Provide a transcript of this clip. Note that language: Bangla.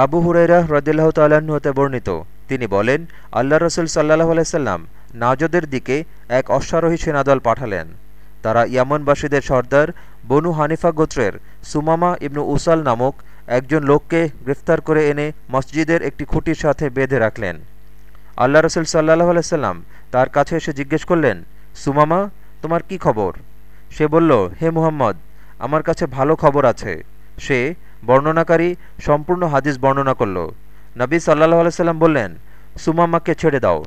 আবু হুরাইরা হ্রদিল্লাহ তাল্লাহ্ন হতে বর্ণিত। তিনি বলেন আল্লাহ রসুল সাল্লাহ আলাইসাল্লাম নাজদের দিকে এক অশ্বারোহী সেনাদল পাঠালেন। তারা ইয়ামনবাসীদের সর্দার বনু হানিফা গোত্রের সুমামা ইবনু উসাল নামক একজন লোককে গ্রেফতার করে এনে মসজিদের একটি খুঁটির সাথে বেঁধে রাখলেন। আল্লাহ রসুল সাল্লাহ আলাইসাল্লাম তার কাছে এসে জিজ্ঞেস করলেন, সুমামা, তোমার কি খবর? সে বলল, হে মুহাম্মদ, আমার কাছে ভালো খবর আছে। সে বর্ণনাকারী সম্পূর্ণ হাদিস বর্ণনা করল। নবী সাল্লাহ আলাইসাল্লাম বললেন সুমামাকে ছেড়ে দাও।